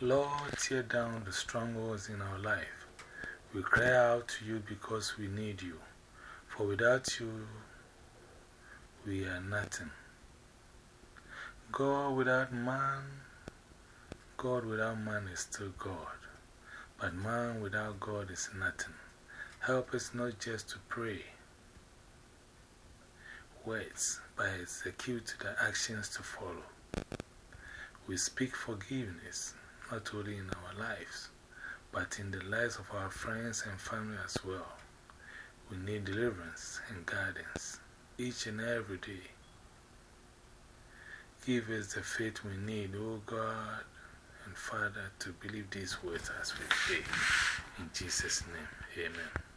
Lord, tear down the strongholds in our life. We cry out to you because we need you. For without you, we are nothing. God without man, God without man is still God. But man without God is nothing. Help us not just to pray words, but execute the actions to follow. We speak forgiveness, not only in our lives, but in the lives of our friends and family as well. We need deliverance and guidance each and every day. Give us the faith we need, O God and Father, to believe these words as we pray. In Jesus' name, amen.